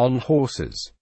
on horses.